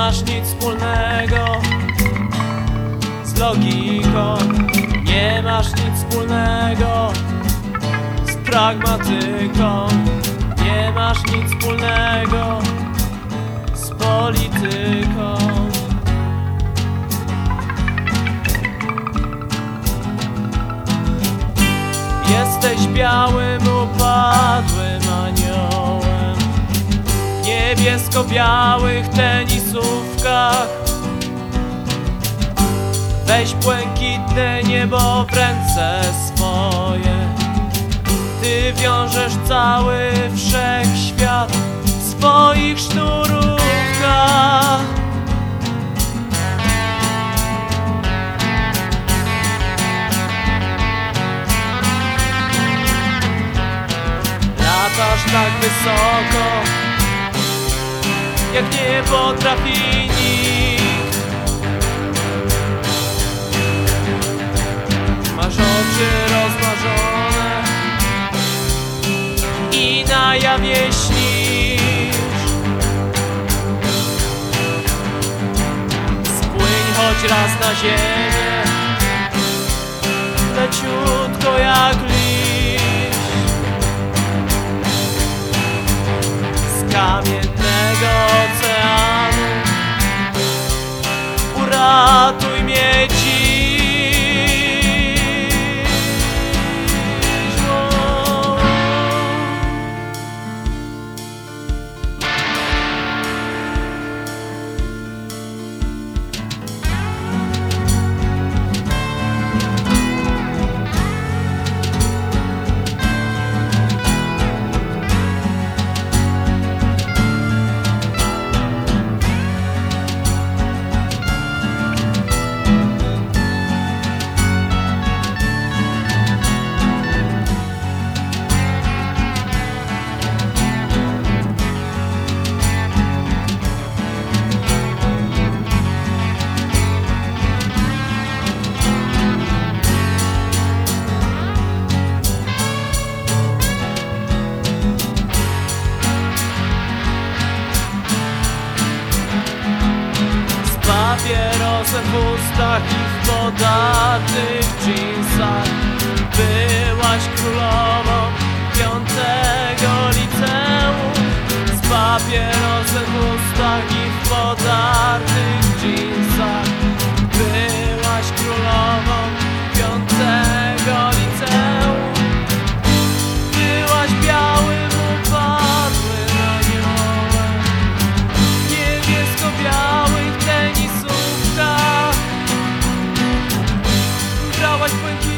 masz nic wspólnego z logiką. Nie masz nic wspólnego z pragmatyką. Nie masz nic wspólnego z polityką. Jesteś białym, niebiesko-białych tenisówkach. Weź błękitne niebo w ręce swoje. Ty wiążesz cały wszechświat w swoich sznurówkach. Latasz tak wysoko Jak nie potrafi nikt. Masz oczy rozmarzone I na jawie śnisz. Spłyń choć raz na ziemię Leciutko jak liść. Z kamiennego papierosem w ustach i w podatnych jeansach Byłaś królową piątego liceum. Z papierosem w ustach i w podartych always bring